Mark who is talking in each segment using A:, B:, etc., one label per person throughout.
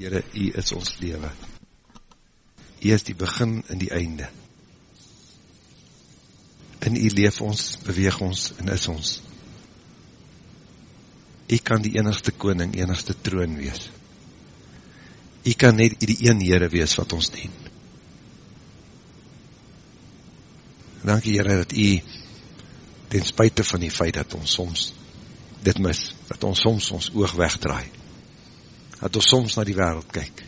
A: Heere, U is ons lewe. U is die begin en die einde. In U leef ons, beweeg ons en is ons. U kan die enigste koning, enigste troon wees. U kan net die een Heere wees wat ons dien. Dankie Heere dat U ten spuite van die feit dat ons soms dit mis, dat ons soms ons oog wegdraai, dat ons soms na die wereld kyk,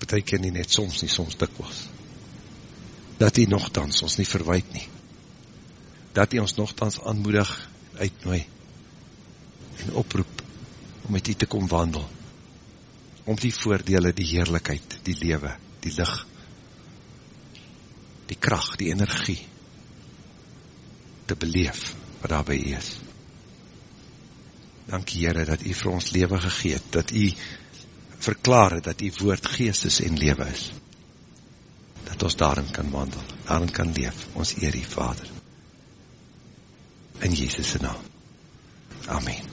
A: betek nie net soms nie, soms dikwels, dat hy nogthans ons nie verwijt nie, dat hy ons nogthans aanmoedig uitnooi, en oproep, om met hy te kom wandel, om die voordele, die heerlijkheid, die lewe, die licht, die kracht, die energie, te beleef, wat daarby is. Dankie Heere, dat u vir ons leven gegeet, dat u verklaar dat u woord geestes en leven is. Dat ons daarin kan wandel, daarin kan leef, ons eer die Vader. In Jezus' naam. Amen.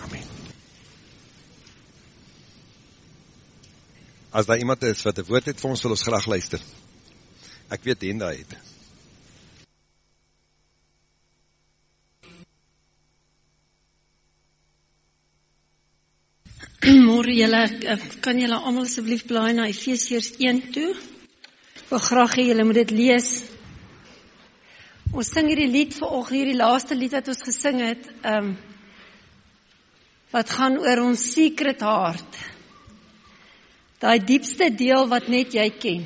A: Amen. As daar iemand is wat een woord het vir ons, wil ons graag luister. Ek weet, Henda het.
B: Morgen jylle, kan jylle allemaal asjeblief blaai na Ephesians 1 toe? Ek wil graag hee, jylle moet dit lees. Ons sing hierdie lied vir oog, hierdie laaste lied wat ons gesing het, um, wat gaan oor ons secret hart. Die diepste deel wat net jy ken.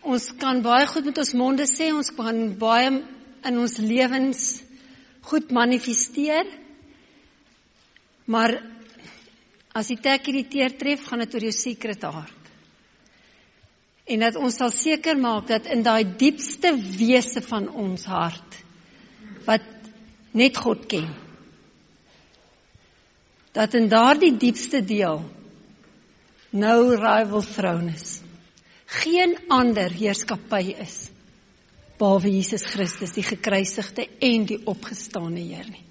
B: Ons kan baie goed met ons monde sê, ons kan baie in ons levens goed manifesteer, maar as die tek hierdie teer tref, gaan het oor jou secret hart. En dat ons sal seker maak, dat in die diepste weese van ons hart, wat net God ken, dat in daar die diepste deel, no rival throne is. Geen ander heerskapie is, behalwe Jesus Christus, die gekruisigde en die opgestane Heer nie.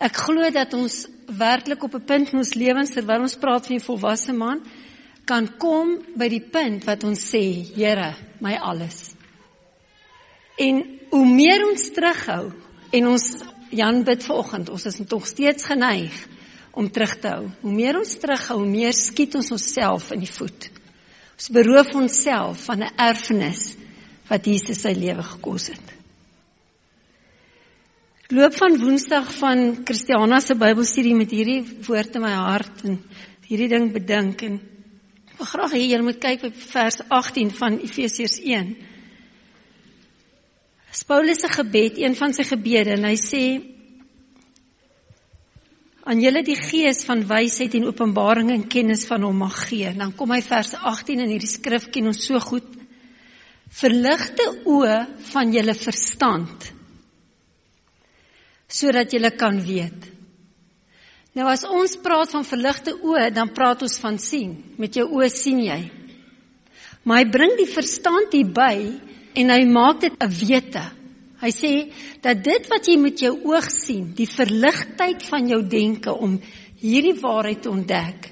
B: Ek glo dat ons werklik op 'n punt in ons lewens terwyl ons praat van 'n volwasse man kan kom by die punt wat ons sê, Here, my alles. En hoe meer ons terughou en ons Jan bid vanoggend, ons is nog steeds geneig om terug te hou. Hoe meer ons terughou, hoe meer skiet ons onsself in die voet. Ons beroof onsself van 'n erfenis wat Jesus sy lewe gekos het loop van Woensdag van Christiana se Bybelstudie met hierdie woord in my hart en hierdie ding bedink en ek wil graag hê julle moet kyk op vers 18 van Efesiërs 1. Dis Paulus se gebed, een van sy gebede en hy sê aan julle die gees van wysheid en openbaring en kennis van hom mag gee. Dan kom hy vers 18 in hierdie skrif ken ons so goed. Verligte oë van julle verstand sodat jy kan weet. Nou as ons praat van verligte oë, dan praat ons van sien. Met jou oë sien jy. Maar hy bring die verstand hierby en hy maak dit 'n wete. Hy sê dat dit wat jy met jou oog sien, die verligtheid van jou denke om hierdie waarheid te ontdek,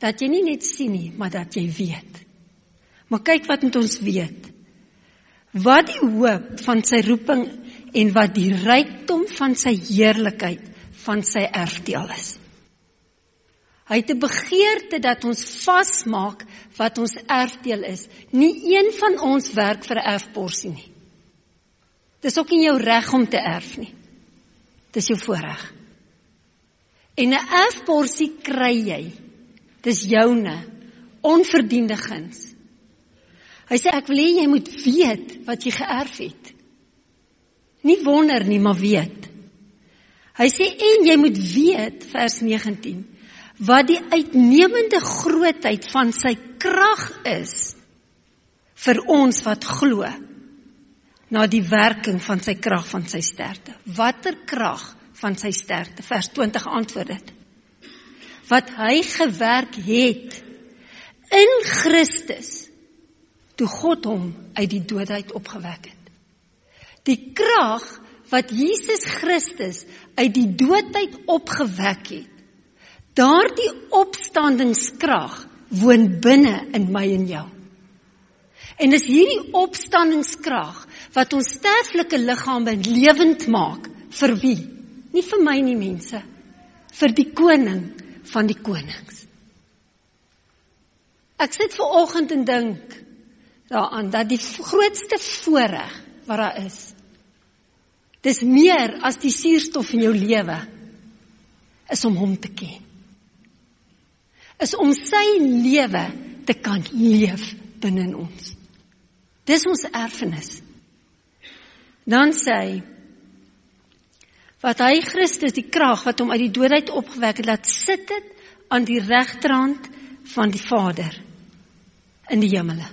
B: dat jy nie net sien nie, maar dat jy weet. Maar kyk wat moet ons weet. Wat die hoop van sy roeping en wat die rykdom van sy heerlikheid van sy erfdeel is. Hy het 'n begeerte dat ons vasmaak wat ons erfdeel is. Nie een van ons werk vir 'n erfporsie nie. Dis ook nie jou reg om te erf nie. Dis jou voorreg. En 'n erfporsie kry jy. Dis joune, onverdiende guns. Hy sê ek wil hê jy moet weet wat jy geërf het. Nie wonder nie, maar weet. Hy sê en jy moet weet vers 19 wat die uitnemende grootheid van sy krag is vir ons wat glo na die werking van sy krag van sy sterkte. Watter krag van sy sterkte? Vers 20 antwoord dit. Wat hy gewerk het in Christus toe God hom uit die doodheid opgewek het. Die krag wat Jesus Christus uit die doodheid opgewek het, Daardie opstandingskrag woon binne in my en jou. En dis hierdie opstandingskrag wat ons sterflike liggame lewend maak vir wie? Nie vir my nie mense, vir die koning van die konings. Ek sit ver oggend en dink daaraan dat die grootste voorreg wat daar is. Dis meer as die suurstof in jou lewe is om hom te ken. Is om sy lewe te kan leef binne in ons. Dis ons erfenis. Dan sê hy wat hy Christus die krag wat hom uit die dood uit opgewek het laat sit het aan die regterhand van die Vader in die hemele.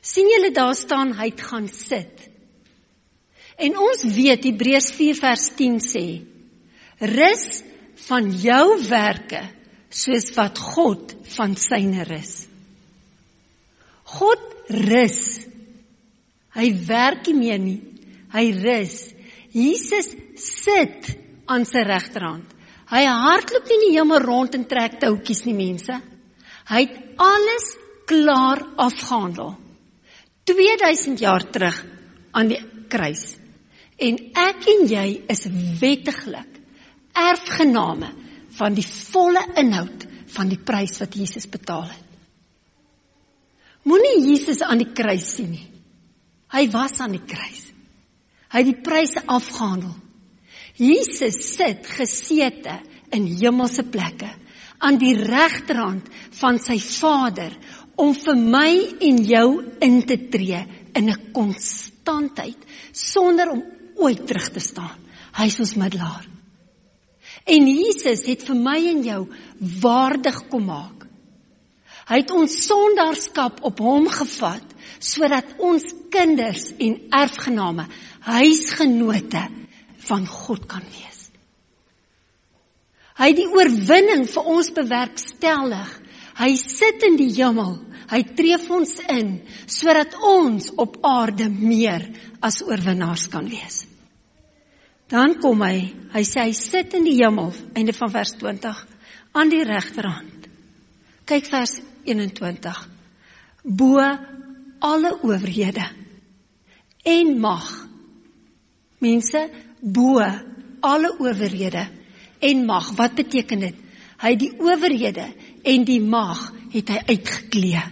B: sien julle daar staan hy het gaan sit. En ons weet Hebreërs 4 vers 10 sê: Rus van jou werke soos wat God van syne rus. God rus. Hy werk nie meer nie. Hy rus. Jesus sit aan sy regterhand. Hy hardloop nie die hemel rond en trek toutjies nie mense. Hy het alles klaar afgehandel. 2000 jaar terug aan die kruis. En ek en jy is wettiglik erfgename van die volle inhoud van die prys wat Jesus betaal het. Moenie Jesus aan die kruis sien nie. Hy was aan die kruis. Hy het die pryse afgehandel. Jesus sit gesete in hemelse plekke aan die regterhand van sy Vader om vir my en jou in te tree in 'n konstantheid sonder om ooit terug te staan. Hy is ons middelaar. En Jesus het vir my en jou waardig kom maak. Hy het ons sondaarskap op hom gevat sodat ons kinders en erfgename, huisgenote van God kan wees. Hy het die oorwinning vir ons bewerkstellig. Hy sit in die hemel. Hy tree vir ons in sodat ons op aarde meer as oorwinnaars kan wees. Dan kom hy, hy sê hy sit in die hemel, einde van vers 20, aan die regterhand. Kyk vers 21. Bo alle owerhede en mag. Mense, bo alle owerhede en mag. Wat beteken dit? Hy die owerhede en die mag het hy uitgeklee.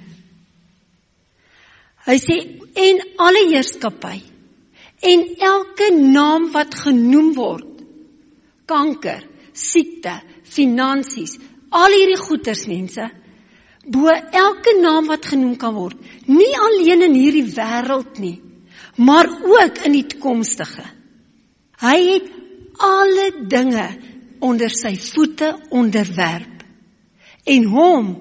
B: Hy sê en alle heerskappy en elke naam wat genoem word kanker, siekte, finansies, al hierdie goeters mense bo elke naam wat genoem kan word, nie alleen in hierdie wêreld nie, maar ook in die toekomstige. Hy het alle dinge onder sy voete onderwerp en hom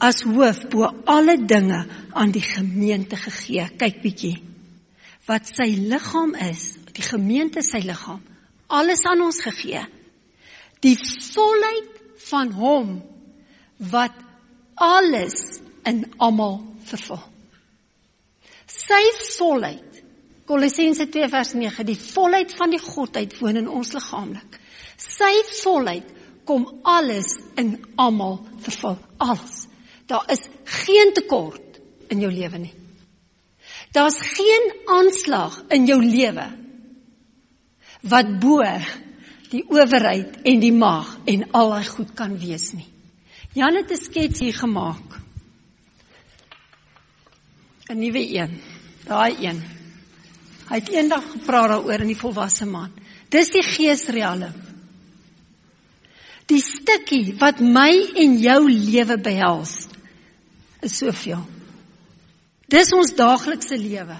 B: as hoof bo alle dinge aan die gemeente gegee. Kyk bietjie wat sy liggaam is, die gemeente sy liggaam, alles aan ons gegee. Die volheid van hom wat alles in almal vervul. Sy volheid. Kolossense 2 vers 9, die volheid van die godheid woon in ons liggaamlik. Sy volheid kom alles in almal vervul. Alles. Daar is geen tekort in jou lewe nie. Daar's geen aanslag in jou lewe wat bo die owerheid en die mag en al daai goed kan wees nie. Jan het 'n skets hier gemaak. 'n Nuwe een. Daai een. Hy het eendag gepraat daaroor in die volwasse man. Dis die geesrealm. Die stukkie wat my en jou lewe behels is soveel. Dis ons daaglikse lewe.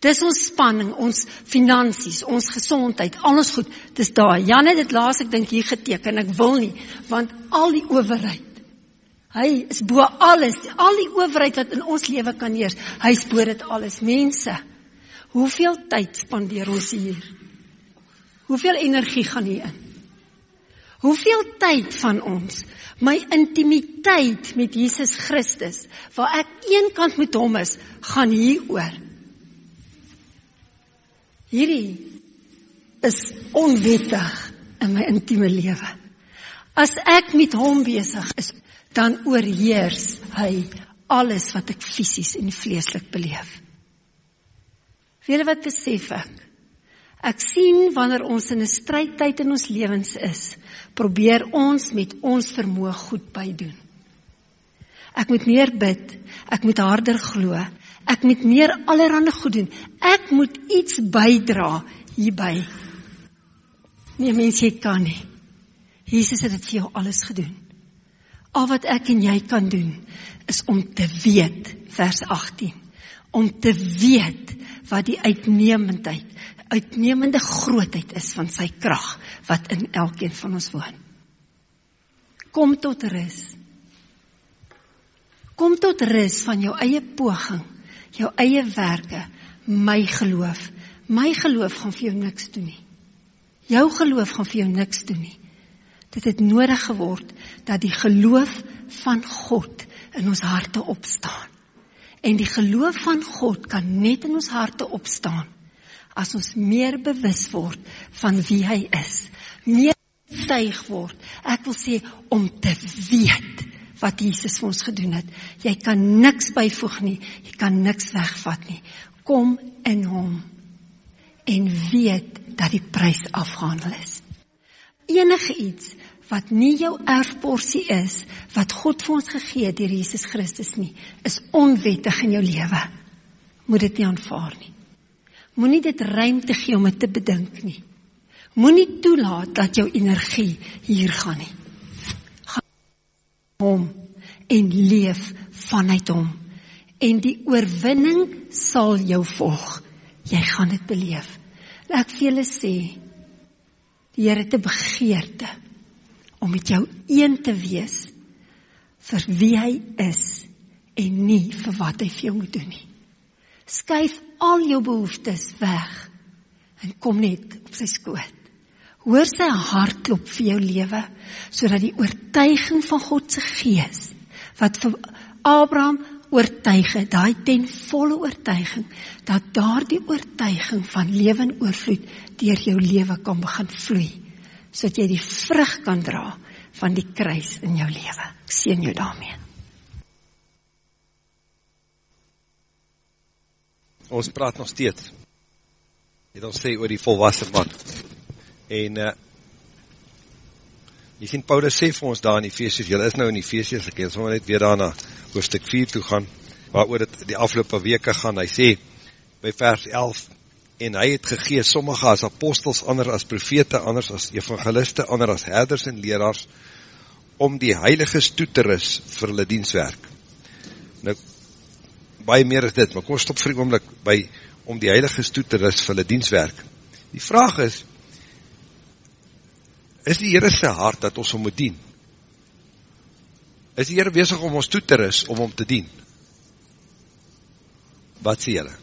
B: Dis ons spanning, ons finansies, ons gesondheid, alles goed. Dis daar. Jan het dit laas ek dink hier geteken. Ek wil nie want al die owerheid. Hy is bo alles. Al die owerheid wat in ons lewe kan heers. Hy is bo dit alles. Mense, hoeveel tyd spandeer ons hier? Hoeveel energie gaan hier in? Hoeveel tyd van ons my intimiteit met Jesus Christus waar ek eenkant met hom is, gaan hieroor. Hierdie is onwettig in my intieme lewe. As ek met hom besig is, dan oorheers hy alles wat ek fisies en vleeslik beleef. Weet jy wat besef ek? Ek sien wanneer ons in 'n strydtyd in ons lewens is, probeer ons met ons vermoë goed bydoen. Ek moet meer bid, ek moet harder glo, ek moet meer allerhande goed doen. Ek moet iets bydra hierby. Nee mens jy kan nie. Jesus het dit vir jou alles gedoen. Al wat ek en jy kan doen is om te weet vers 18 om te weet wat die uitnemendheid uitnemende grootheid is van sy krag wat in elkeen van ons woon. Kom tot rus. Kom tot rus van jou eie poging, jou eie werke, my geloof. My geloof gaan vir jou niks doen nie. Jou geloof gaan vir jou niks doen nie. Dit het nodig geword dat die geloof van God in ons harte opstaan. En die geloof van God kan net in ons harte opstaan as ons meer bewus word van wie hy is. Meer styg word. Ek wil sê om te weet wat Jesus vir ons gedoen het. Jy kan niks byvoeg nie. Jy kan niks wegvat nie. Kom in hom en weet dat die prys afgehandel is. Enige iets wat nie jou erfporsie is wat God vir ons gegee het deur Jesus Christus nie, is onwettig in jou lewe. Moet dit nie aanvaar nie. Moenie dit ruimte gee om dit te bedink nie. Moenie toelaat dat jou energie hier gaan nie. Gaan hom en leef vanuit hom en die oorwinning sal jou volg. Jy gaan dit beleef. Ek vir julle sê die Here te begeerte om met jou een te wees vir wie hy is en nie vir wat hy vir jou moet doen nie. Skuif al jou behoeftes weg en kom net op sy skoot. Hoor sy hartklop vir jou lewe sodat die oortuiging van God se gees wat vir Abraham oortuig het, daai ten volle oortuiging dat daardie oortuiging van lewe en oorvloed deur jou lewe kan begin vloei sodat jy die vrug kan dra van die kruis in jou lewe. Ek seën jou daarmee.
A: Ons praat nog steeds. Dit ons sê oor die volwasse man. En uh jy sien Paulus sê vir ons daar in Efesiërs, julle is nou in Efesiërs, ek het sommer net weer daarna hoofstuk 4 toe gaan waaroor dit die afgelope weke gaan. Hy sê by vers 11 en hy het gegee sommige as apostels, ander as profete, anders as evangeliste, ander as herders en leraars, om die heiliges toe te ris vir hulle dienswerk. Nou, baie meer is dit, maar kom stop vir die oomlik by om die heiliges toe te ris vir hulle dienswerk. Die vraag is, is die Heere sy hart dat ons om moet dien? Is die Heere bezig om ons toe te ris om om te dien? Wat sê Heere?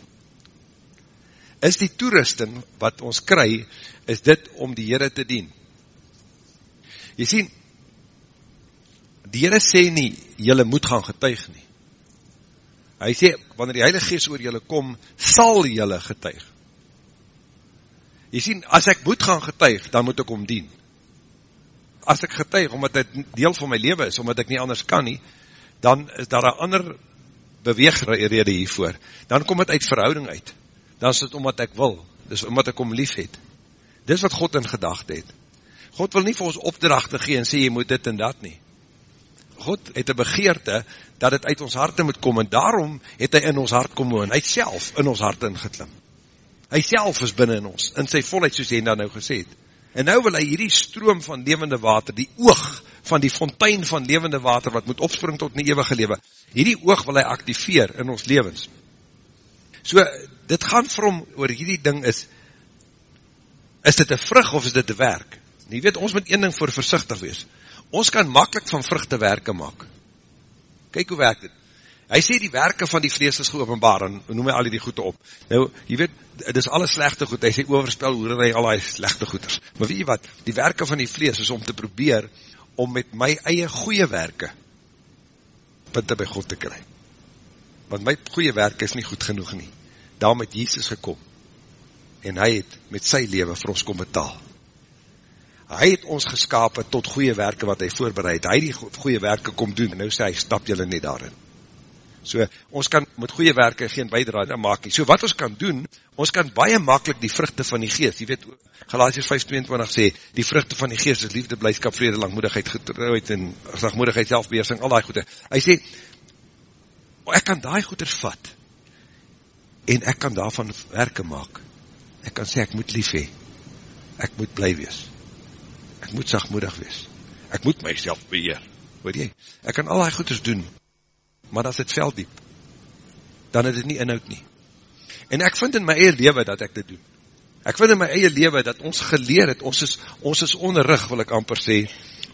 A: is die toerusting wat ons kry, is dit om die Heere te dien. Jy sien, die Heere sê nie, jylle moet gaan getuig nie. Hy sê, wanneer die Heilige Geest oor jylle kom, sal jylle getuig. Jy sien, as ek moet gaan getuig, dan moet ek om dien. As ek getuig, omdat dit deel van my leven is, omdat ek nie anders kan nie, dan is daar een ander beweegrede hiervoor. Dan kom het uit verhouding uit dan is dit omdat ek wil, dis omdat ek om lief het. Dis wat God in gedachte het. God wil nie vir ons opdrachte gee en sê, jy moet dit en dat nie. God het een begeerte, dat het uit ons harte moet kom, en daarom het hy in ons hart kom woon, hy self in ons hart ingeklim. Hy self is binnen in ons, in sy volheid, soos hy nou gesê het. En nou wil hy hierdie stroom van levende water, die oog van die fontein van levende water, wat moet opspring tot in die eeuwige lewe, hierdie oog wil hy activeer in ons levens. So, dit gaan vir hom oor hierdie ding is, is dit een vrug of is dit een werk? Nie weet, ons moet een ding voor versichtig wees. Ons kan makkelijk van vruchte werke maak. Kijk hoe werk dit. Hy sê die werke van die vlees is geopenbaar, en noem hy al die goede op. Nou, jy weet, dit is alle slechte goed, hy sê overspel hoe hy al die slechte goeders. Maar weet jy wat, die werke van die vlees is om te probeer, om met my eie goeie werke, punte by God te kry. Want my goeie werke is nie goed genoeg nie daarom het Jesus gekom, en hy het met sy leven vir ons kom betaal. Hy het ons geskapen tot goeie werke wat hy voorbereid, hy die goeie werke kom doen, en nou sê hy, stap julle nie daarin. So, ons kan met goeie werke geen bijdraad maak nie. So wat ons kan doen, ons kan baie makkelijk die vruchte van die geest, jy weet, Galatius 5.22 sê, die vruchte van die geest is liefde, blijdskap, vrede, langmoedigheid, getrouheid en sagmoedigheid, selfbeheersing, al die goede. Hy sê, ek kan die goeders vat, en ek kan daarvan werke maak. Ek kan sê, ek moet lief hee, ek moet bly wees, ek moet sagmoedig wees, ek moet myself beheer, hoor jy, ek kan al die goeders doen, maar as het veld diep, dan het het nie inhoud nie. En ek vind in my eie lewe dat ek dit doen. Ek vind in my eie lewe dat ons geleer het, ons is, ons is onderrig, wil ek amper sê,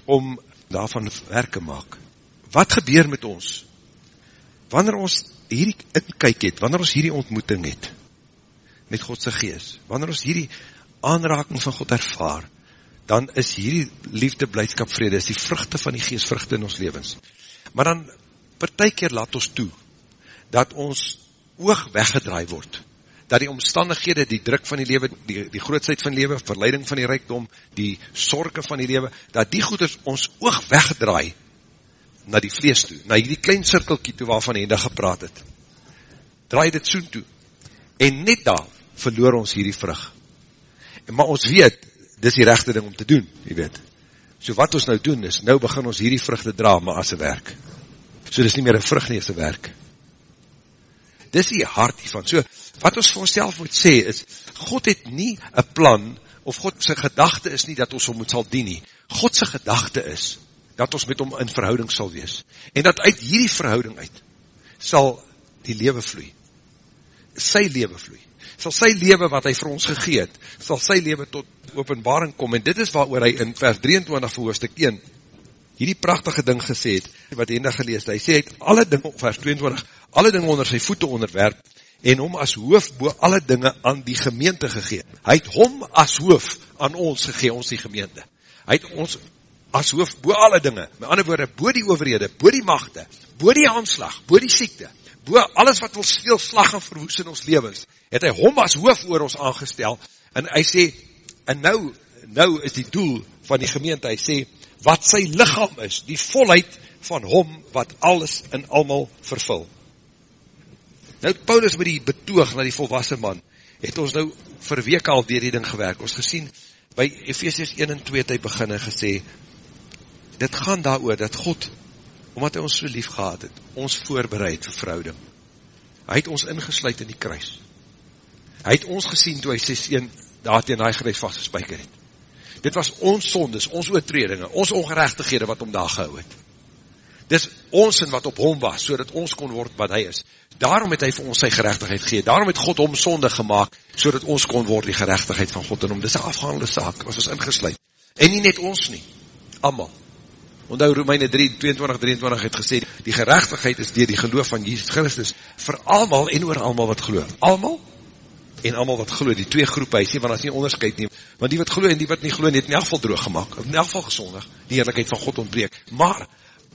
A: om daarvan werke maak. Wat gebeur met ons? Wanneer ons hierdie inkyk het, wanneer ons hierdie ontmoeting het, met Godse gees, wanneer ons hierdie aanraking van God ervaar, dan is hierdie liefde, blijdskap, vrede, is die vruchte van die geest, vruchte in ons levens. Maar dan partijkeer laat ons toe, dat ons oog weggedraai word, dat die omstandighede, die druk van die lewe, die, die grootsheid van die lewe, verleiding van die rijkdom, die sorge van die lewe, dat die goeders ons oog wegdraai, na die vlees toe, na die klein cirkelkie toe, waarvan hy gepraat het, draai dit soen toe, en net daar, verloor ons hierdie vrug, en maar ons weet, dis die rechte ding om te doen, jy weet, so wat ons nou doen is, nou begin ons hierdie vrug te dra, maar as een werk, so dis nie meer een vrug nie, as een werk. Dis die hart hiervan. So, wat ons vir ons moet sê is, God het nie een plan, of God sy gedachte is nie, dat ons om moet sal dien nie. God sy gedachte is, dat ons met hom in verhouding sal wees. En dat uit hierdie verhouding uit, sal die lewe vloei. Sy lewe vloei. Sal sy lewe wat hy vir ons gegeet, sal sy lewe tot openbaring kom. En dit is waar hy in vers 23 van hoofdstuk 1 hierdie prachtige ding gesê het, wat nou gelees, hy sê, hy het alle ding, vers 22, alle ding onder sy voete onderwerp, en hom as hoof boe alle dinge aan die gemeente gegeen. Hy het hom as hoof aan ons gegeen, ons die gemeente. Hy het ons as hoof boe alle dinge, met ander woorde, boe die overhede, boe die machte, boe die aanslag, boe die siekte, boe alles wat wil steel slag en verwoes in ons levens, het hy hom as hoof oor ons aangestel, en hy sê, en nou, nou is die doel van die gemeente, hy sê, wat sy lichaam is, die volheid van hom wat alles en allemaal vervul. Nou Paulus met die betoog na die volwassen man, het ons nou vir week al dier die ding gewerk. Ons gesien, by Ephesians 1 en 2 het hy begin en gesê, dit gaan daar oor, dat God, omdat hy ons so lief gehad het, ons voorbereid vir verhouding. Hy het ons ingesluid in die kruis. Hy het ons gesien toe hy 6-1 daar tegen hy gereis vastgespijker het. Dit was ons sondes, ons oortredinge, ons ongerechtighede wat om daar gehou het. Dis ons in wat op hom was, so ons kon word wat hy is. Daarom het hy vir ons sy gerechtigheid gegeven. Daarom het God hom sonde gemaakt, so ons kon word die gerechtigheid van God in hom. Dis een afhandelde saak, ons ingesluid. En nie net ons nie, allemaal. Ondou Romeine 3, 22, 23 het gesê, die gerechtigheid is dier die geloof van Jesus Christus, vir allemaal en oor allemaal wat geloof. Allemaal en allemaal wat geloof, die twee groepen, hy sê, want as nie onderscheid neem, want die wat geloof en die wat nie geloof, het in elk geval droog gemaakt, in elk geval gezondig, die heerlijkheid van God ontbreek, maar,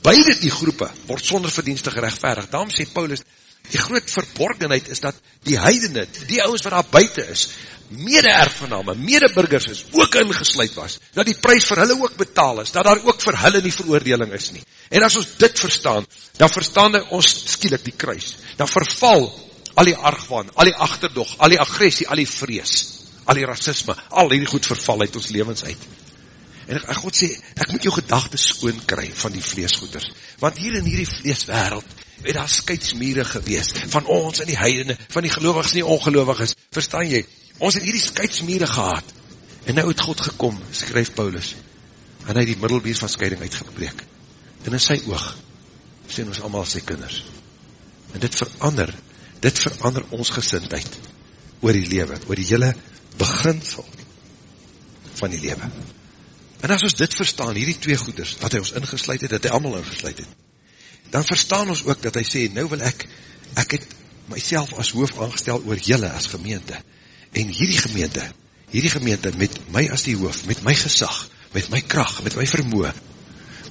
A: beide die groepen, word sonder verdienste gerechtvaardig, daarom sê Paulus, die groot verborgenheid is dat die heidene, die ouwens wat daar buiten is, mede erfgename, mede burgers is, ook ingesluid was, dat die prijs vir hulle ook betaal is, dat daar ook vir hulle nie veroordeling is nie. En as ons dit verstaan, dan verstaan ons skielik die kruis, dan verval al die argwaan, al die achterdog, al die agressie, al die vrees, al die racisme, al die goed verval uit ons levens uit. En God sê, ek moet jou gedachte skoon kry van die vleesgoeders, want hier in hierdie vleeswereld, het daar skeidsmure gewees, van ons en die heidene, van die gelovigs en die ongelovigs, verstaan jy, ons het hierdie skeidsmure gehad, en nou het God gekom, skryf Paulus, en hy die middelbeers van scheiding uitgebreek, en in sy oog, sê ons allemaal sy kinders, en dit verander dit verander ons gesindheid oor die lewe, oor die hele beginsel van die lewe. En as ons dit verstaan, hierdie twee goeders, dat hy ons ingesluid het, dat hy allemaal ingesluid het, dan verstaan ons ook dat hy sê, nou wil ek, ek het myself as hoof aangestel oor jylle as gemeente, en hierdie gemeente, hierdie gemeente met my as die hoof, met my gesag, met my kracht, met my vermoe,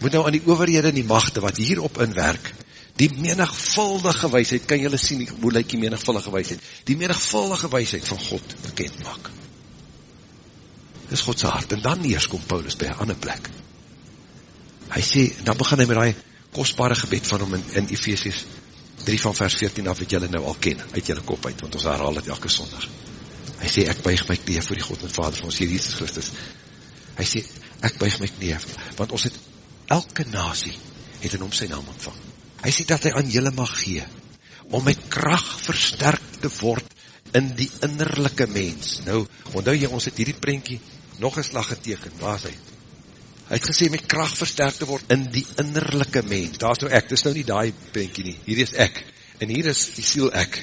A: moet nou aan die overhede en die machte wat hierop inwerk, die menigvuldige wijsheid, kan jylle sien, hoe lyk die menigvuldige wijsheid, die menigvuldige wijsheid van God bekend maak. Dis Godse hart. En dan eers kom Paulus by een ander plek. Hy sê, dan begin hy met die kostbare gebed van hom in, in Ephesians 3 van vers 14 af wat jylle nou al ken, uit jylle kop uit, want ons herhaal het elke sondag. Hy sê, ek buig my knie voor die God en Vader van ons Jesus Christus. Hy sê, ek buig my knie, want ons het, elke nasie het in hom sy naam ontvang. Hy sê dat hy aan jylle mag gee, om met kracht versterkt te word in die innerlijke mens. Nou, onthou jy, ons het hierdie prentjie nog een slag geteken, waar is hy? Hy het gesê, met kracht versterkt te word in die innerlijke mens. Daar is nou ek, dit is nou nie die prentjie nie, hier is ek, en hier is die siel ek,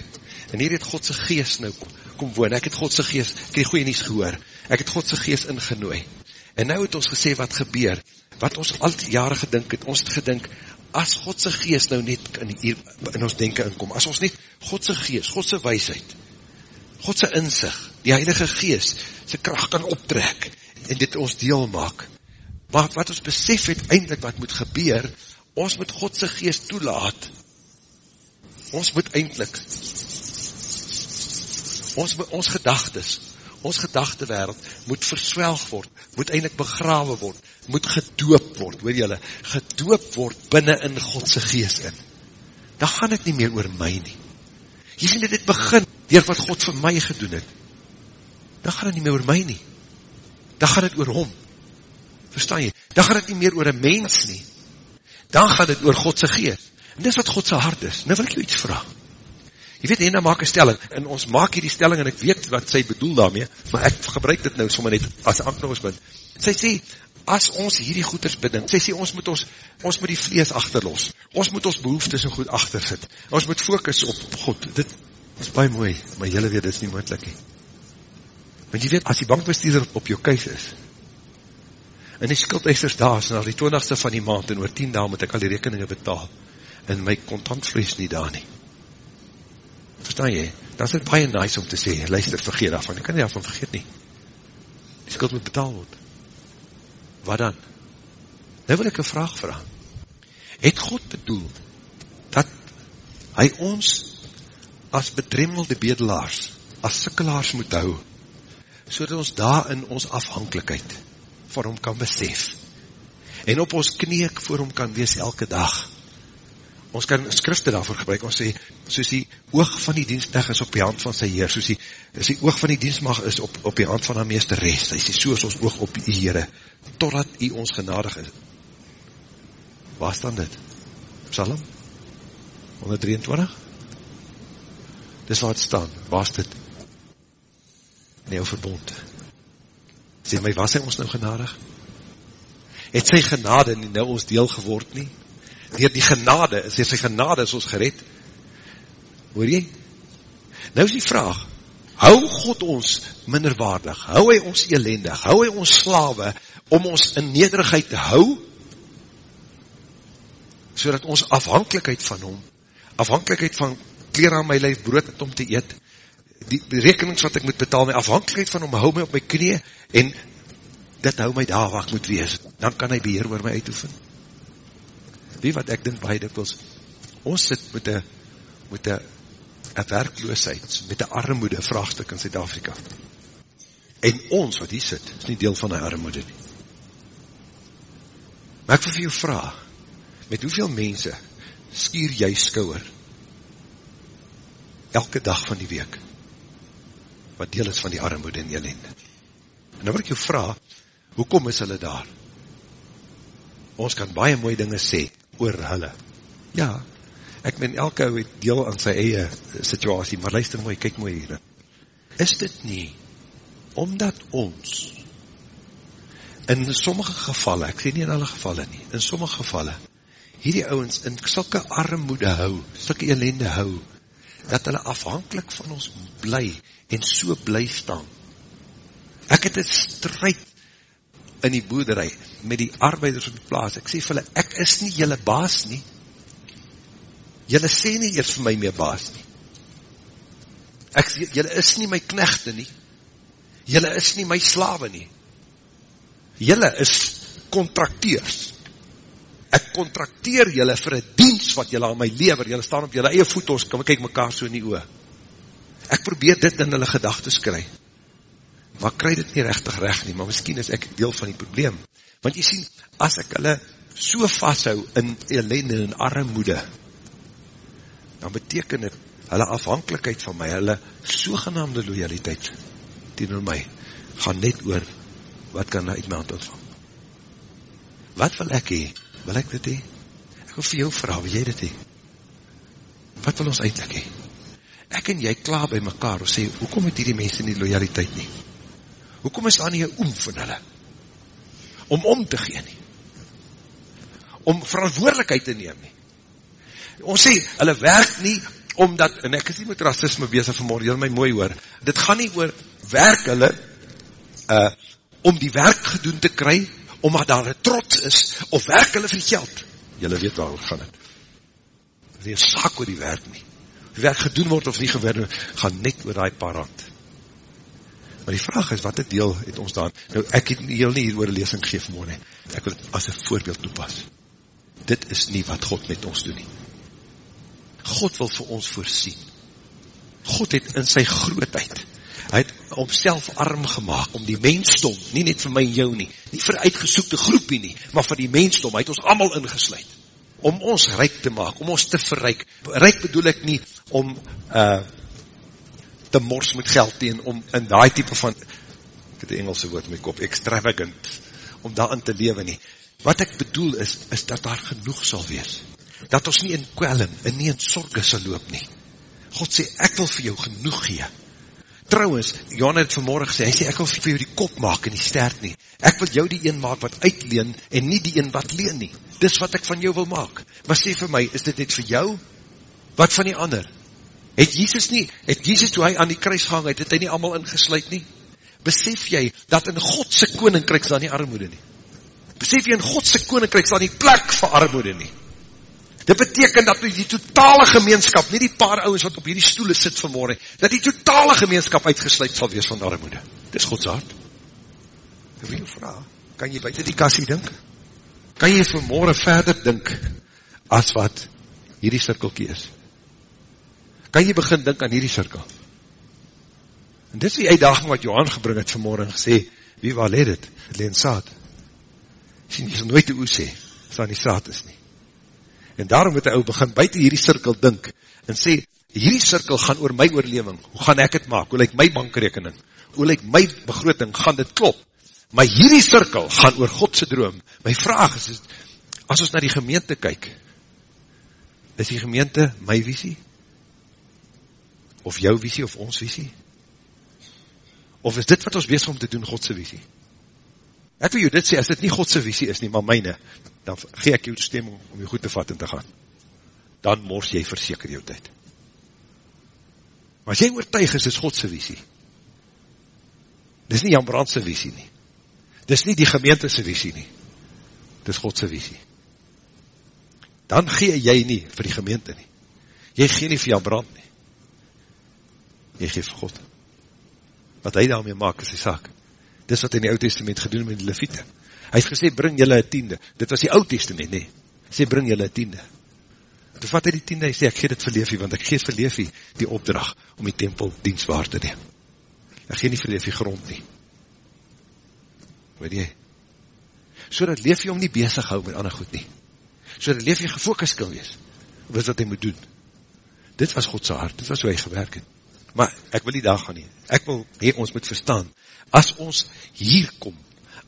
A: en hier het Godse geest nou kom, kom woon, ek het Godse geest, ek het goeie nies gehoor, ek het Godse geest ingenooi, en nou het ons gesê wat gebeur, wat ons al die jare gedink het, ons het gedink, as Godse geest nou net in, hier, in ons denken inkom, as ons net Godse geest, Godse wijsheid, Godse inzicht, die heilige geest, sy kracht kan optrek, en dit ons deel maak. Maar wat ons besef het, eindelijk wat moet gebeur, ons moet Godse geest toelaat, ons moet eindelijk, ons, ons gedagtes, ons gedachtewereld moet verswelg word, moet eindelijk begrawe word, moet gedoop word, hoor jylle, gedoop word binnen in Godse geest in. Dan gaan het nie meer oor my nie. Jy sien dit begin, dier wat God vir my gedoen het. Dan gaan het nie meer oor my nie. Dan gaan het oor hom. Verstaan jy? Dan gaan het nie meer oor een mens nie. Dan gaan het oor Godse geest. En dis wat Godse hart is. Nou wil ek jou iets vraag. Jy weet, Hena maak een stelling, en ons maak hier die stelling, en ek weet wat sy bedoel daarmee, maar ek gebruik dit nou sommer net as een anknoospunt. Sy sê, as ons hierdie goeders bedink, sy sê, ons moet ons, ons moet die vlees achterlos, ons moet ons behoeftes en goed achtersit, ons moet focus op God, dit is baie mooi, maar jylle weet, dit is nie moeilik nie. Want jy weet, as die bankbestuurder op jou kuis is, en die skuldeisers daar is, na die 20ste van die maand, en oor 10 daal moet ek al die rekeninge betaal, en my contantvlees nie daar nie, Verstaan jy? Dan is het baie nice om te sê, luister, vergeet daarvan. Ek kan nie daarvan vergeet nie. Die skuld moet betaal word. Wat dan? Nou wil ek een vraag vraag. Het God bedoel, dat hy ons as bedremmelde bedelaars, as sikkelaars moet hou, so ons daar in ons afhankelijkheid van hom kan besef, en op ons kneek voor hom kan wees elke dag, ons kan skrifte daarvoor gebruik, ons sê, soos die oog van die dienstdag is op die hand van sy Heer, soos die, soos die oog van die dienstmag is op, op die hand van haar meesteres, hy sê, soos ons oog op die Heere, totdat hy ons genadig is. Waar staan dit? Psalm? 123? Dis waar het staan, waar is dit? In jou verbond. Sê my, was hy ons nou genadig? Het sy genade nie nou ons deel geword nie? Dier die genade, is dier sy genade is ons gered. Hoor jy? Nou is die vraag, hou God ons minderwaardig, hou hy ons elendig, hou hy ons slawe, om ons in nederigheid te hou, so dat ons afhankelijkheid van hom, afhankelijkheid van kleer aan my lijf, brood het om te eet, die rekenings wat ek moet betaal, my afhankelijkheid van hom, hou my op my knie, en dit hou my daar waar ek moet wees, dan kan hy beheer oor my uitoefen wie wat ek dink baie dikwels, ons sit met een, met een, een werkloosheid, met een armoede vraagstuk in Zuid-Afrika. En ons wat hier sit, is nie deel van die armoede nie. Maar ek wil vir jou vraag, met hoeveel mense skier jy skouwer elke dag van die week wat deel is van die armoede en ellende. En dan wil ek jou vraag, hoekom is hulle daar? Ons kan baie mooie dinge sê, oor hulle. Ja, ek men elke ou het deel aan sy eie situasie, maar luister mooi, kyk mooi hier. Is dit nie, omdat ons, in sommige gevalle, ek sê nie in alle gevalle nie, in sommige gevalle, hierdie ouwens in sulke armoede hou, sulke elende hou, dat hulle afhankelijk van ons bly, en so bly staan. Ek het het strijd in die boerderij, met die arbeiders op die plaas, ek sê vir hulle, ek is nie jylle baas nie, jylle sê nie eers vir my meer baas nie, ek sê, jylle is nie my knechte nie, jylle is nie my slawe nie, jylle is contracteers, ek contracteer jylle vir een dienst wat jylle aan my lever, jylle staan op jylle eie voet, ons kan kyk mekaar so in die oor, ek probeer dit in hulle gedagtes kry, maar kry dit nie rechtig recht nie, maar miskien is ek deel van die probleem. Want jy sien, as ek hulle so vasthou in ellende en armoede, dan beteken het, hulle afhankelijkheid van my, hulle sogenaamde loyaliteit teenoor my, gaan net oor, wat kan uit my hand ontvang. Wat wil ek hee? Wil ek dit hee? Ek wil vir jou vraag, wil jy dit hee? Wat wil ons eindelijk hee? Ek en jy klaar by mekaar, of sê, hoekom het hierdie mense nie loyaliteit nie? Hoekom is daar nie een oom van hulle? Om om te gee nie. Om verantwoordelikheid te neem nie. Ons sê, hulle werk nie, omdat, en ek is nie met racisme bezig vanmorgen, jy my mooi hoor, dit gaan nie oor werk hulle, uh, om die werk gedoen te kry, omdat daar een trots is, of werk hulle vir geld. Julle weet waar gaan het. Dit is saak oor die werk nie. Die werk gedoen word of nie gewerk, gaan net oor die parant. Maar die vraag is, wat het deel het ons daan? Nou, ek het heel nie hier oor een lesing gegeef morgen, ek wil het as een voorbeeld toepas. Dit is nie wat God met ons doen nie. God wil vir ons voorsien. God het in sy grootheid, hy het homself arm gemaakt om die mensdom, nie net vir my en jou nie, nie vir uitgesoekte groepie nie, maar vir die mensdom, hy het ons allemaal ingesluid, om ons rijk te maak, om ons te verryk. Rijk bedoel ek nie om uh, te mors met geld teen, om in die type van, ek het die Engelse woord met kop, extravagant, om daarin te lewe nie. Wat ek bedoel is, is dat daar genoeg sal wees, dat ons nie in kwelling en nie in sorge sal loop nie. God sê, ek wil vir jou genoeg gee. Trouwens, Johan het vanmorgen gesê, hy sê, ek wil vir jou die kop maak en die sterk nie. Ek wil jou die een maak wat uitleen en nie die een wat leen nie. Dis wat ek van jou wil maak. Maar sê vir my, is dit net vir jou? Wat van die ander? Het Jesus nie, het Jesus toe hy aan die kruis gehang het, het hy nie allemaal ingesluid nie? Besef jy, dat in Godse koninkryk sal nie armoede nie? Besef jy, in Godse koninkryk sal nie plek vir armoede nie? Dit beteken dat die totale gemeenskap, nie die paar ouwens wat op hierdie stoele sit vanmorgen, dat die totale gemeenskap uitgesluit sal wees van armoede. Dit is Gods hart. Ek wil jou vraag, kan jy buiten die kassie dink? Kan jy vanmorgen verder dink as wat hierdie cirkelkie is? Kan jy begin dink aan hierdie cirkel? En dit is die uitdaging wat Johan gebring het vanmorgen en gesê, wie waar leed het? Het leed saad. Sien, jy sal nooit die oe sê, as daar nie saad is nie. En daarom moet hy ook begin buiten hierdie cirkel dink en sê, hierdie cirkel gaan oor my oorleving. Hoe gaan ek het maak? Hoe lyk my bankrekening? Hoe lyk my begroting? Gaan dit klop? Maar hierdie cirkel gaan oor Godse droom. My vraag is, as ons na die gemeente kyk, is die gemeente my visie? Of jou visie of ons visie? Of is dit wat ons bezig om te doen Godse visie? Ek wil jou dit sê, as dit nie Godse visie is nie, maar myne, dan gee ek jou stemming om jou goed te vat en te gaan. Dan mors jy verseker jou tyd. Maar as jy oortuig is, is Godse visie. Dit is nie Jan Brandse visie nie. Dit is nie die gemeentese visie nie. Dit is Godse visie. Dan gee jy nie vir die gemeente nie. Jy gee nie vir Jan Brand nie. Jy gee vir God. Wat hy daarmee maak is die saak. Dit is wat in die oud testament gedoen met die leviete. Hy het gesê, bring julle een tiende. Dit was die oud testament, nee. Hy sê, bring julle een tiende. Toe vat hy die tiende, hy sê, ek gee dit vir Levi, want ek gee vir Levi die opdracht om die tempel dienstwaar te neem. Ek gee nie vir Levi grond nie. Weet jy? So dat Levi om nie bezig hou met ander goed nie. So dat Levi gefokus kan wees. Wat wat hy moet doen. Dit was Godse hart, dit was hoe hy gewerk het. Maar ek wil nie daar gaan nie. Ek wil, hey, ons moet verstaan, as ons hier kom,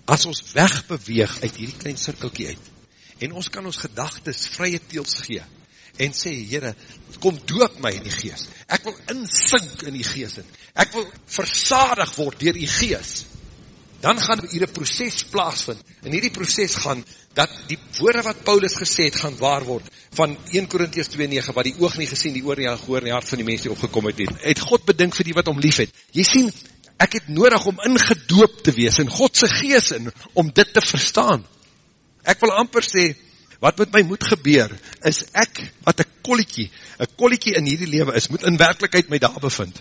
A: as ons wegbeweeg uit hierdie klein cirkelkie uit, en ons kan ons gedagtes vrye teels gee, en sê, Heere, kom doop my in die gees, ek wil insink in die gees ek wil versadig word dier die gees, dan gaan hier een proces plaasvind, en hierdie proces gaan, dat die woorde wat Paulus gesê het, gaan waar word, van 1 Korinties 2,9, wat die oog nie gesien, die oor nie gehoor, die hart van die mens die opgekom het, het God bedink vir die wat om lief het, jy sien, ek het nodig om ingedoop te wees in Godse gees in, om dit te verstaan. Ek wil amper sê, wat met my moet gebeur, is ek, wat een kolliekie, een kolliekie in hierdie leven is, moet in werkelijkheid my daar bevind.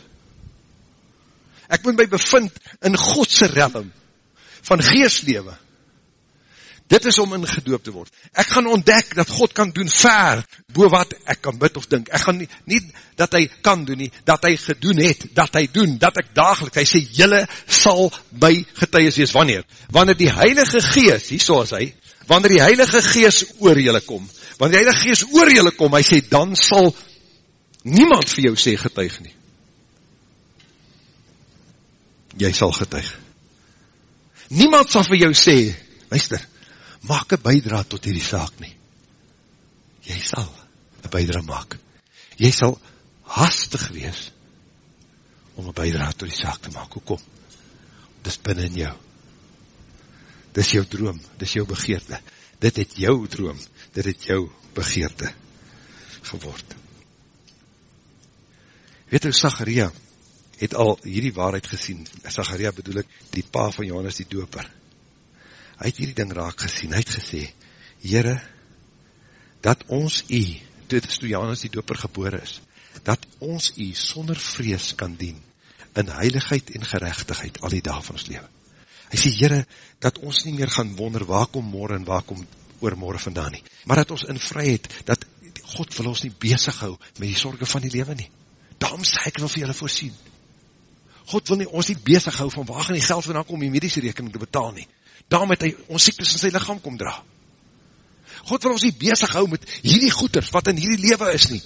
A: Ek moet my bevind in Godse realm, van geestlewe. Dit is om ingedoop te word. Ek gaan ontdek dat God kan doen ver, bo wat ek kan bid of dink. Ek gaan nie, nie dat hy kan doen nie, dat hy gedoen het, dat hy doen, dat ek dagelijks, hy sê, jylle sal by getuies wees, wanneer? Wanneer die heilige gees, hier so as hy, wanneer die heilige gees oor jylle kom, wanneer die heilige gees oor jylle kom, hy sê, dan sal niemand vir jou sê getuig nie. Jy sal getuig. Niemand sal vir jou sê, luister, maak een bijdra tot hierdie saak nie. Jy sal een bijdra maak. Jy sal hastig wees om een bijdra tot die saak te maak. Hoekom? Dis binnen jou. Dis jou droom, dis jou begeerte. Dit het jou droom, dit het jou begeerte geword. Weet jy, Zacharia het al hierdie waarheid gesien. Zacharia bedoel ek, die pa van Johannes die doper hy het hierdie ding raak gesien, hy het gesê, Heere, dat ons u, toe het toe Janus die doper geboor is, dat ons u sonder vrees kan dien, in heiligheid en gerechtigheid, al die dag van ons leven. Hy sê, Heere, dat ons nie meer gaan wonder, waar kom morgen en waar kom oormorgen vandaan nie, maar dat ons in vryheid, dat God wil ons nie bezig hou, met die sorge van die leven nie. Daarom sê ek wil vir julle voorsien. God wil nie ons nie bezig hou, van waar gaan die geld vandaan kom, die medische rekening te betaal nie daarom het hy ons siektes in sy lichaam kom dra. God wil ons nie bezig hou met hierdie goeders, wat in hierdie leven is nie.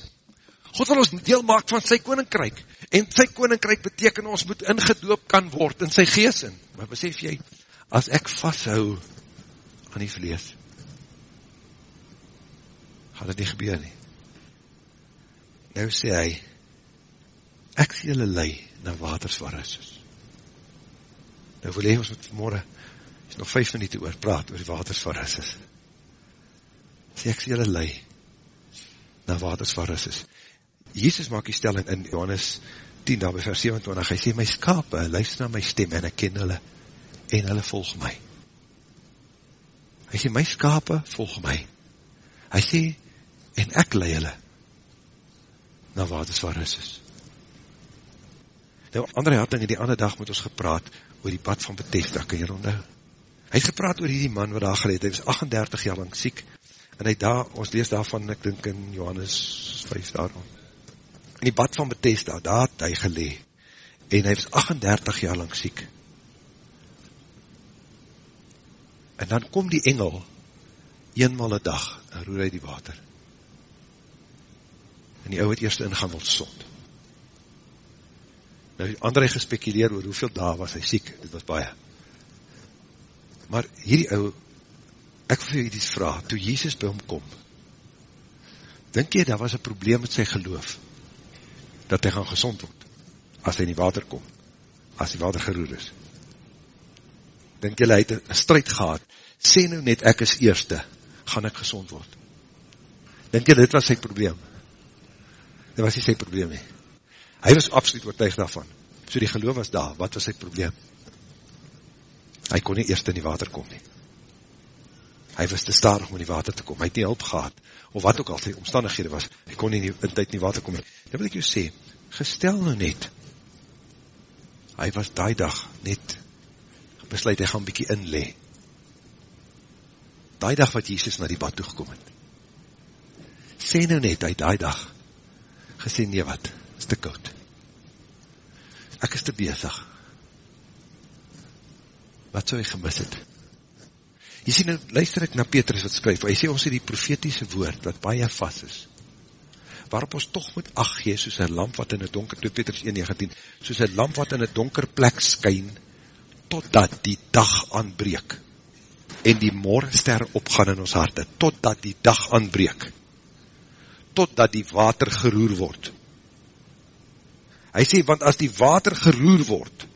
A: God wil ons deel maak van sy koninkryk, en sy koninkryk beteken ons moet ingedoop kan word in sy gees in. Maar besef jy, as ek vasthou aan die vlees, gaan dit nie gebeur nie. Nou sê hy, ek sê julle lei na waters waar is. Nou wil hy ons met vanmorgen nog vijf minuut oor praat, oor die waters van Rissus. Sê ek sê julle lei, na waters van Rissus. Jesus maak die stelling in Johannes 10, daar by vers 27, hy sê, my skape, luister na my stem, en ek ken hulle, en hulle volg my. Hy sê, my skape volg my. Hy sê, en ek lei hulle, na waters van Rissus. Nou, andere had in die andere dag met ons gepraat, oor die pad van Bethesda, kan jy onthou? Hy het gepraat oor hierdie man wat daar geleid, hy was 38 jaar lang siek, en hy daar, ons lees daarvan, ek dink in Johannes 5 daarom, in die bad van Bethesda, daar het hy geleid, en hy was 38 jaar lang siek. En dan kom die engel, eenmaal een dag, en roer hy die water. En die ou het eerst ingaan wil sond. Nou, André gespekuleer oor hoeveel daar was hy siek, dit was baie. Maar hierdie ou, ek wil vir iets vraag, toe Jezus by hom kom, denk jy, daar was een probleem met sy geloof, dat hy gaan gezond word, as hy in die water kom, as die water geroer is. Denk jy, hy het een strijd gehad, sê nou net, ek is eerste, gaan ek gezond word. Denk jy, dit was sy probleem. Dit was nie sy probleem nie. Hy was absoluut oortuig daarvan. So die geloof was daar, wat was sy probleem? Hy kon nie eerst in die water kom nie. Hy was te starig om in die water te kom, hy het nie hulp gehad, of wat ook al sy omstandighede was, hy kon nie in tijd in die water kom nie. Dan wil ek jou sê, gestel nou net, hy was die dag net, besluit hy gaan bykie inle, die dag wat Jesus na die bad toegekom het, sê nou net, hy die dag, gesê nee wat, is te koud, ek is te bezig, wat sou hy gemis het? Jy sê nou, luister ek na Petrus wat skryf, hy sê ons het die profetiese woord, wat baie vast is, waarop ons toch moet ach gee, soos een lamp wat in een donker, 2 Petrus 1,19, soos een lamp wat in een donker plek skyn, totdat die dag aanbreek, en die morgenster opgaan in ons harte, totdat die dag aanbreek, totdat die water geroer word. Hy sê, want as die water geroer word,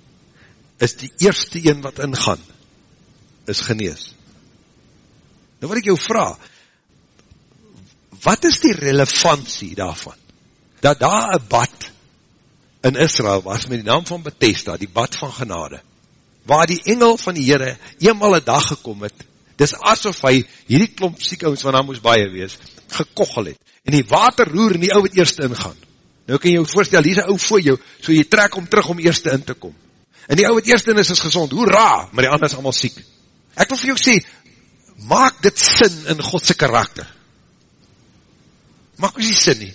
A: is die eerste een wat ingaan, is genees. Nou wat ek jou vraag, wat is die relevantie daarvan? Dat daar een bad in Israel was met die naam van Bethesda, die bad van genade, waar die engel van die Heere eenmaal een dag gekom het, dis asof hy hierdie klomp siekouds van hom moes baie wees, gekochel het, en die water roer en die ou het eerste ingaan. Nou kan jy jou voorstel, hier is een ou voor jou, so jy trek om terug om eerste in te kom. En die ou wat eerste is is gezond, hoera, maar die ander is allemaal siek. Ek wil vir jou sê, maak dit sin in Godse karakter? Maak ons die sin nie.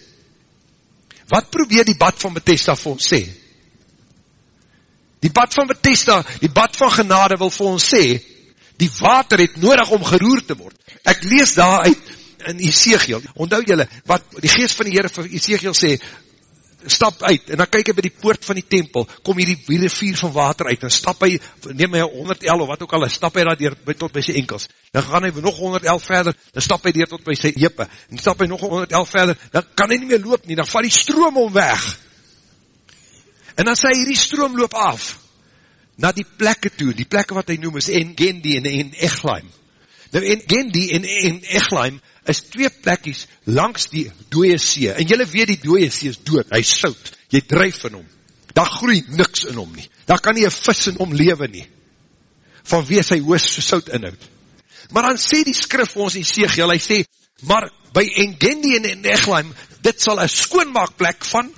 A: Wat probeer die bad van Bethesda vir ons sê? Die bad van Bethesda, die bad van genade wil vir ons sê, die water het nodig om geroer te word. Ek lees daar uit in Ezekiel, onthou julle, wat die geest van die Heere vir Ezekiel sê, stap uit, en dan kyk hy by die poort van die tempel, kom hier die rivier van water uit, en stap hy, neem hy 111 of wat ook al, stap hy daar by, tot by sy enkels, dan gaan hy nog 111 verder, dan stap hy daar tot by sy jeppe, en stap hy nog 111 verder, dan kan hy nie meer loop nie, dan val die stroom om weg, en dan sê hy, die stroom loop af, na die plekke toe, die plekke wat hy noem is Engendi en, en Echleim, nou Engendi en, en Echleim, is twee plekkies langs die dooie see, en jylle weet die dooie see is dood, hy is soud, jy drijf in hom, daar groei niks in hom nie, daar kan nie een vis in hom lewe nie, van wie sy hoos so soud inhoud. Maar dan sê die skrif ons in Segel, hy sê, maar by Engendi en Echleim, dit sal een skoonmaakplek van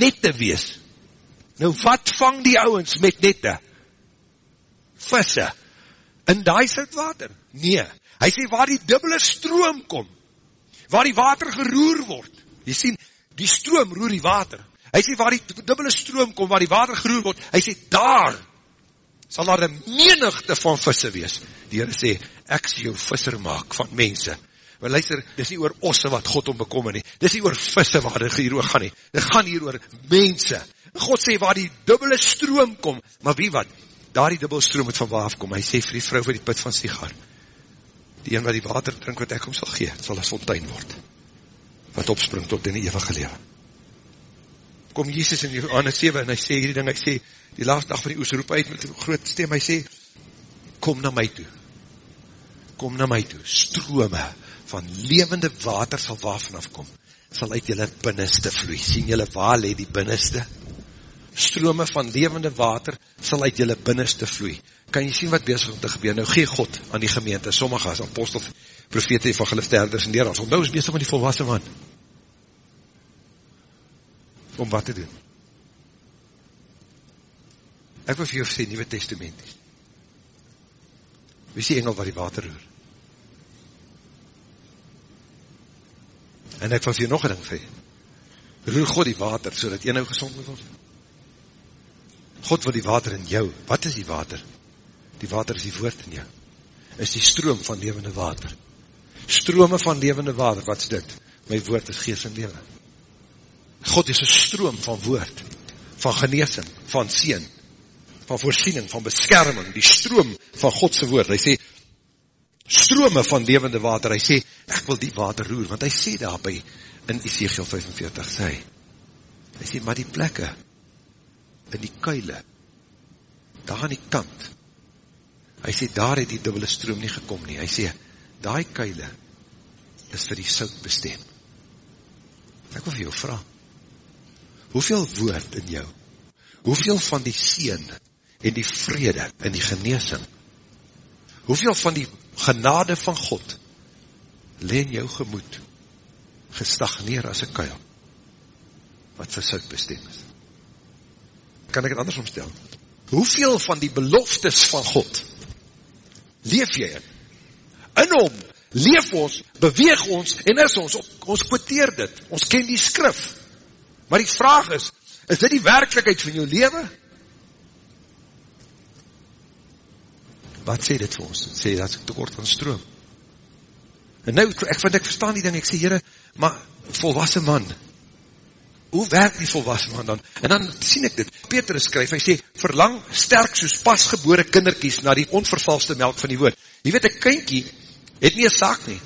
A: nette wees. Nou wat vang die ouwens met nette? Visse. In die soud water? Nee, Hy sê waar die dubbele stroom kom, waar die water geroer word, jy sien, die stroom roer die water, hy sê waar die dubbele stroom kom, waar die water geroer word, hy sê daar, sal daar een menigte van visse wees, die Heere sê, ek sê jou visser maak van mense, maar luister, dis nie oor osse wat God om bekom nie, dis nie oor visse waar dit hier oor gaan nie, dit gaan hier oor mense, God sê waar die dubbele stroom kom, maar wie wat, daar die dubbele stroom het van waar afkom, hy sê vir die vrou vir die put van Sigar, die een wat die water drink wat ek om sal gee, sal een fontein word, wat opspring tot in die eeuwige lewe. Kom Jesus in Johannes 7 en hy sê hierdie ding, hy sê, die laatste dag van die oes roep uit met groot stem, hy sê, kom na my toe, kom na my toe, strome van levende water sal waar vanaf kom, sal uit jylle binneste vloei, sien jylle waar le die binneste, strome van levende water sal uit jylle binneste vloei, kan jy sien wat bezig om te gebeur, nou gee God aan die gemeente, sommige as apostel, profete, evangeliste, herders en leeraars, nou is bezig met die volwassen man, om wat te doen. Ek wil vir jou sê, Nieuwe Testament, wie is die engel wat die water roer? En ek wil vir jou nog een ding sê, roer God die water, so dat jy nou gezond moet word. God wil die water in jou, wat is die water? Die water is die woord in jou. Is die stroom van levende water. Strome van levende water, wat is dit? My woord is geest en lewe. God is een stroom van woord, van geneesing, van sien, van voorsiening, van beskerming, die stroom van Godse woord. Hy sê, strome van levende water, hy sê, ek wil die water roer, want hy sê daarby, in Ezekiel 45, sê hy, sê, maar die plekke, in die kuile, daar aan die kant, hy sê, daar het die dubbele stroom nie gekom nie, hy sê, daar kuile, is vir die soud bestem. Ek wil vir jou vraag, hoeveel woord in jou, hoeveel van die seen, en die vrede, en die geneesing, hoeveel van die genade van God, leen jou gemoed, gestagneer as een kuil, wat vir soud bestem is kan ek het anders omstel. Hoeveel van die beloftes van God leef jy in? In hom leef ons, beweeg ons en is ons, ons kwoteer dit, ons ken die skrif. Maar die vraag is, is dit die werkelijkheid van jou leven? Wat sê dit vir ons? Het sê dat ek tekort van stroom. En nou, ek vind ek verstaan die ding, ek sê, heren, maar volwassen man, hoe werk die volwassen man dan? En dan sien ek dit, Petrus skryf, hy sê, verlang sterk soos pasgebore kinderkies na die onvervalste melk van die woord. Jy weet, een kynkie het nie een saak nie.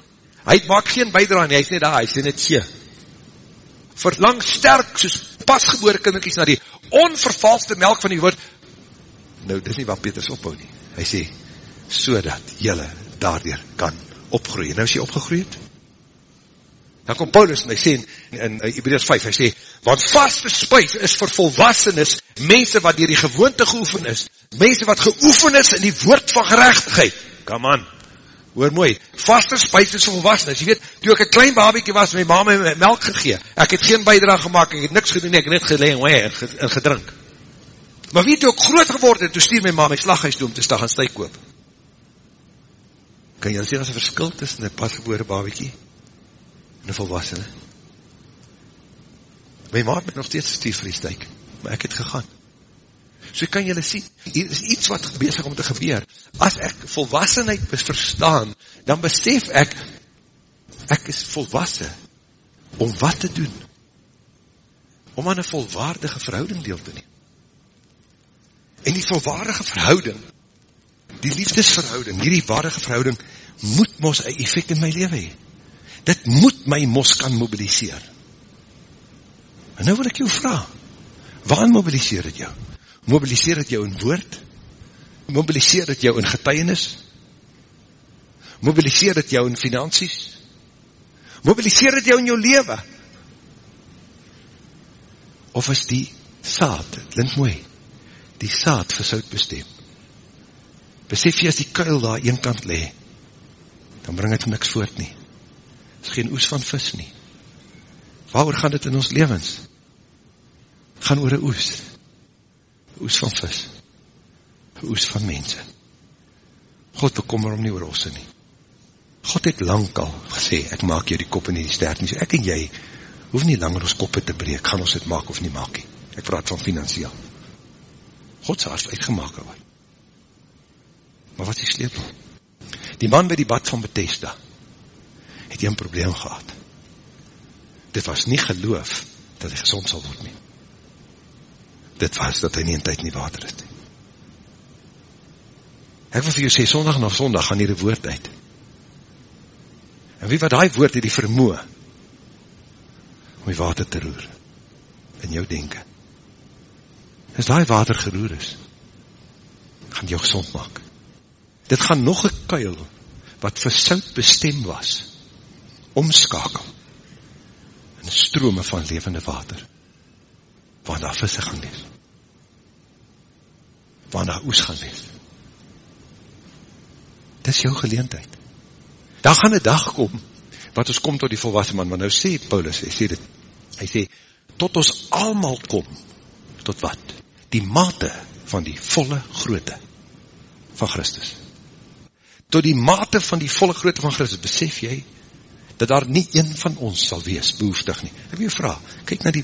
A: Hy maak geen bijdraan nie, hy is nie daar, hy is net sê. Verlang sterk soos pasgebore kinderkies na die onvervalste melk van die woord. Nou, dit is nie wat Petrus ophou nie. Hy sê, so dat jylle daardoor kan opgroeien. Nou is jy opgegroeid? Dan kom Paulus en hy sê in, in Hebreus 5, hy sê, want vaste spuis is vir volwassenes, mense wat dier die gewoonte geoefen is, mense wat geoefen is in die woord van gerechtigheid. Come on, hoor mooi, vaste spuis is vir volwassenes. Jy weet, toe ek een klein babiekie was, my mama my melk gegee, ek het geen bijdrage gemaakt, ek het niks gedoen, ek het net geleen en, en gedrink. Maar wie toe ek groot geworden het, toe stuur my mama my slaghuis toe om te stag en stuik koop. Kan jy sê, as een verskil tussen een pasgeboore babiekie en een volwassene? My maat met nog steeds stuur vir die stuik, maar ek het gegaan. So kan jylle sien, hier is iets wat bezig om te gebeur. As ek volwassenheid verstaan, dan besef ek, ek is volwassen om wat te doen? Om aan een volwaardige verhouding deel te neem. En die volwaardige verhouding, die liefdesverhouding, hierdie waardige verhouding, moet mos een effect in my leven hee. Dit moet my mos kan mobiliseer. En nou wil ek jou vraag, waarin mobiliseer het jou? Mobiliseer het jou in woord? Mobiliseer het jou in getuienis? Mobiliseer het jou in finansies? Mobiliseer het jou in jou leven? Of is die saad, lint mooi, die saad vir soud bestem? Besef jy as die kuil daar een kant le, dan bring het niks voort nie. Is geen oes van vis nie. Waar gaan dit in ons levens? Gaan oor een oes. Oes van vis. Oes van mense. God bekommer om nie oor ons nie. God het lang al gesê, ek maak jou die kop en die sterk nie. Ek en jy hoef nie langer ons koppe te breek, gaan ons dit maak of nie maak nie. Ek praat van financieel. God sê as uitgemaak al. Maar wat is die sleepel? Die man by die bad van Bethesda het een probleem gehad. Dit was nie geloof dat hy gezond sal word nie. Dit was dat hy nie in tyd nie water nie. Ek wil vir jou sê, sondag na sondag gaan hier die woord uit. En wie wat die woord het die vermoe om die water te roer in jou denken. As die water geroer is, gaan jou gezond maak. Dit gaan nog een kuil wat vir soud bestem was, omskakel in strome van levende water, waar daar visse gaan leef, waar daar oes gaan leef. Dit is jou geleentheid. Daar gaan een dag kom, wat ons kom tot die volwassen man, want nou sê Paulus, hy sê dit, hy sê, tot ons allemaal kom, tot wat? Die mate van die volle groote van Christus. Tot die mate van die volle groote van Christus, besef jy, dat daar nie een van ons sal wees, behoeftig nie. Ek wil jou vraag, kyk na die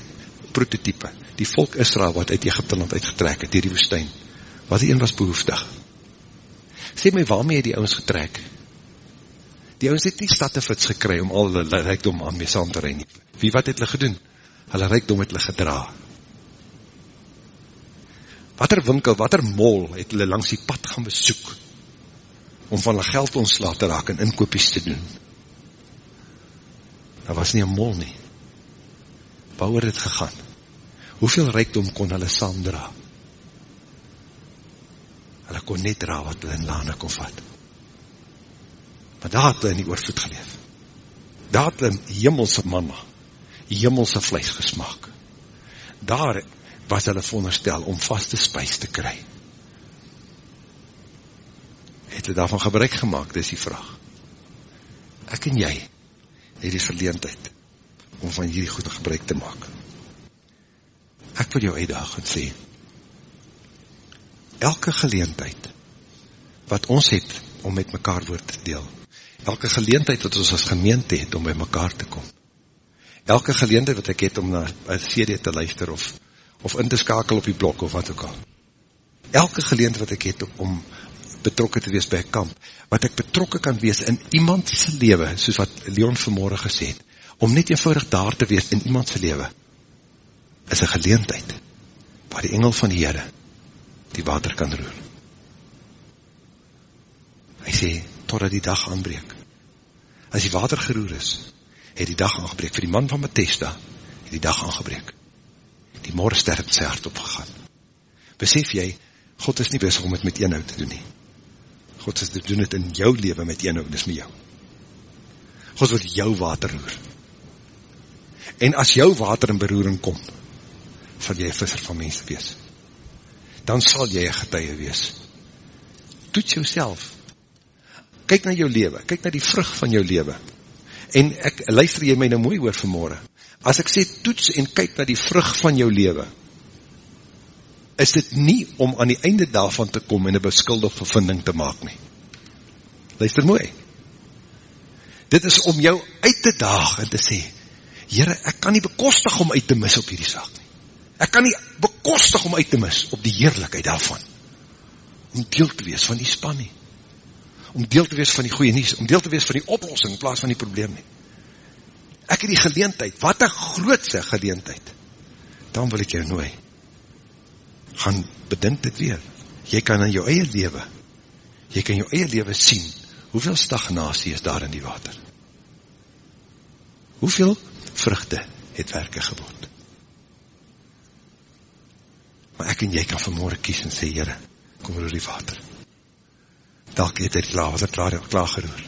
A: prototype, die volk Israel, wat uit Egypte land uitgetrek het, dier die woestijn, wat die een was behoeftig. Sê my, waarmee het die ons getrek? Die ouwens het nie stattefits gekry om al hulle rijkdom aan mee saam te rein. Wie wat het hulle gedoen? Hulle rijkdom het hulle gedra. Wat er winkel, wat er mol het hulle langs die pad gaan besoek om van hulle geld ontsla te raak en inkopies te doen. Dat was nie een mol nie. Waar het gegaan? Hoeveel rijkdom kon hulle saam dra? Hulle kon net dra wat hulle in lane kon vat. Maar daar het hulle in die oorvloed geleef. Daar het hulle hemelse manna, hemelse vlees gesmaak. Daar was hulle veronderstel om vaste spuis te kry. Het hulle daarvan gebruik gemaakt, is die vraag. Ek en jy, het die verleendheid om van hierdie goede gebruik te maak. Ek wil jou uitdag en sê, elke geleentheid wat ons het om met mekaar woord te deel, elke geleentheid wat ons as gemeente het om by mekaar te kom, elke geleentheid wat ek het om na een CD te luister of, of in te skakel op die blok of wat ook al, elke geleentheid wat ek het om betrokken te wees by een kamp, wat ek betrokken kan wees in iemandse lewe, soos wat Leon vanmorgen gesê het, om net eenvoudig daar te wees in iemandse lewe, is een geleentheid, waar die engel van die Heere, die water kan roer. Hy sê, totdat die dag aanbreek. As die water geroer is, het die dag aangebreek. Voor die man van Bethesda, het die dag aangebreek. Die morgenster het sy hart opgegaan. Besef jy, God is nie bezig om het met eenhoud te doen nie. God is te doen het in jou leven met eenhoud, dis met jou. God wil jou water roer. En as jou water in beroering kom, sal jy visser van mense wees. Dan sal jy een getuie wees. Toets jou kyk na jou leven, kyk na die vrug van jou leven, en ek, luister jy my nou mooi oor vanmorgen, as ek sê toets en kyk na die vrug van jou leven, is dit nie om aan die einde daarvan te kom en een beskuldig vervinding te maak nie. Luister mooi, Dit is om jou uit te daag en te sê, Heere, ek kan nie bekostig om uit te mis op hierdie saak nie. Ek kan nie bekostig om uit te mis op die heerlijkheid daarvan. Om deel te wees van die span nie. Om deel te wees van die goeie nies. Om deel te wees van die oplossing in plaas van die probleem nie. Ek het die geleentheid, wat een grootse geleentheid. Dan wil ek jou nooi. Gaan bedink dit weer. Jy kan in jou eie lewe, jy kan jou eie lewe sien, hoeveel stagnasie is daar in die water. Hoeveel vruchte het werke geword. Maar ek en jy kan vanmorgen kies en sê, Heere, kom roer die water. Dalk het hy die water klaar, klaar geroer.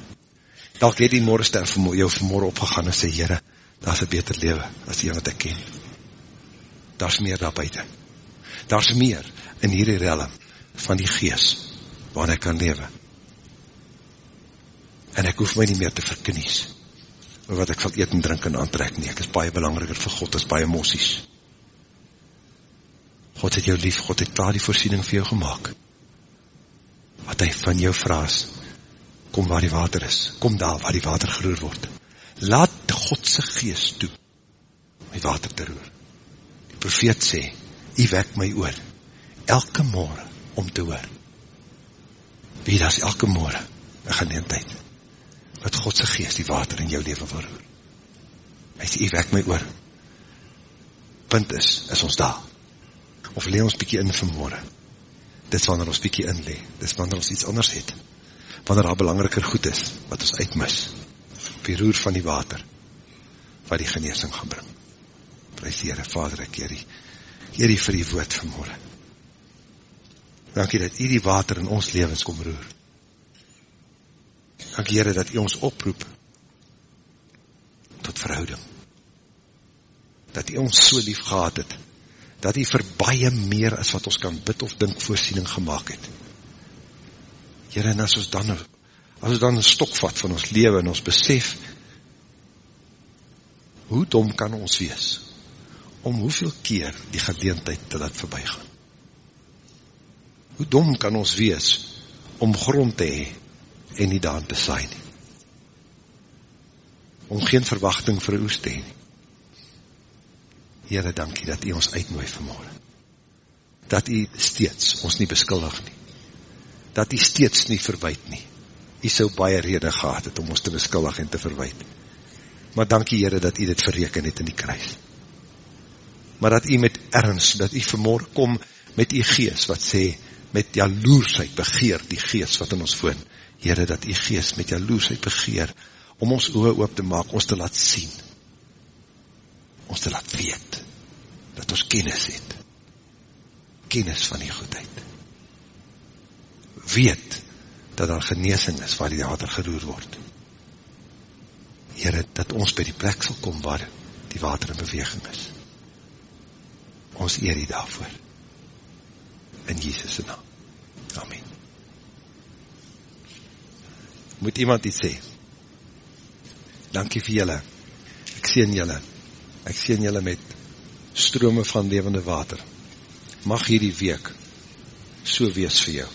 A: Dalk het die morgenster vir jou vanmorgen opgegaan en sê, Heere, daar is een beter lewe as die wat ek ken. Daar is meer daar buiten. Daar is meer in hierdie relm van die gees waarin ek kan lewe. En ek hoef my nie meer te verkenies wat ek sal eet en drink en aantrek nie. Ek is baie belangriker vir God as baie mossies. God het jou lief, God het klaar die voorsiening vir jou gemaakt. Wat hy van jou vraas, kom waar die water is, kom daar waar die water geroer word. Laat Godse geest toe, my water te roer. Die profeet sê, hy wek my oor, elke morgen om te hoor. Wie dat is elke morgen, een geneemdheid wat Godse geest die water in jou leven wil roer. Hy sê, hy wek my oor. Punt is, is ons daar. Of lee ons bykie in vanmorgen. Dit is wanneer ons bykie inlee. Dit is wanneer ons iets anders het. Wanneer daar belangriker goed is, wat ons uitmis. Op die roer van die water, wat die geneesing gaan bring. Prijs die Heere, Vader, ek hier die, hier die vir die woord vanmorgen. Dankie dat hier die water in ons levens kom roer. Dank Heere dat U ons oproep tot verhouding. Dat U ons so lief gehad het, dat U vir baie meer as wat ons kan bid of dink voorsiening gemaakt het. Heere, en as ons dan, as ons dan een stok vat van ons leven en ons besef, hoe dom kan ons wees, om hoeveel keer die gedeentheid te laat voorbij gaan. Hoe dom kan ons wees, om grond te hee, en nie daan te saai nie. Om geen verwachting vir oes te heen. Heere, dankie dat u ons uitnooi vanmorgen. Dat u steeds ons nie beskuldig nie. Dat u steeds nie verwijt nie. U sou baie rede gehad het om ons te beskuldig en te verwijt. Maar dankie Heere dat u dit verreken het in die kruis. Maar dat u met ernst, dat u vanmorgen kom met u geest wat sê, met jaloersheid begeer die geest wat in ons woon. Heere, dat die geest met jaloersheid begeer, om ons oor oop te maak, ons te laat sien, ons te laat weet, dat ons kennis het, kennis van die goedheid, weet, dat daar geneesing is, waar die water geroer word, Heere, dat ons by die plek sal kom, waar die water in beweging is, ons eer die daarvoor, in Jesus' naam, Amen moet iemand iets sê. Dankie vir julle. Ek sien julle. Ek sien julle met strome van levende water. Mag hierdie week so wees vir jou.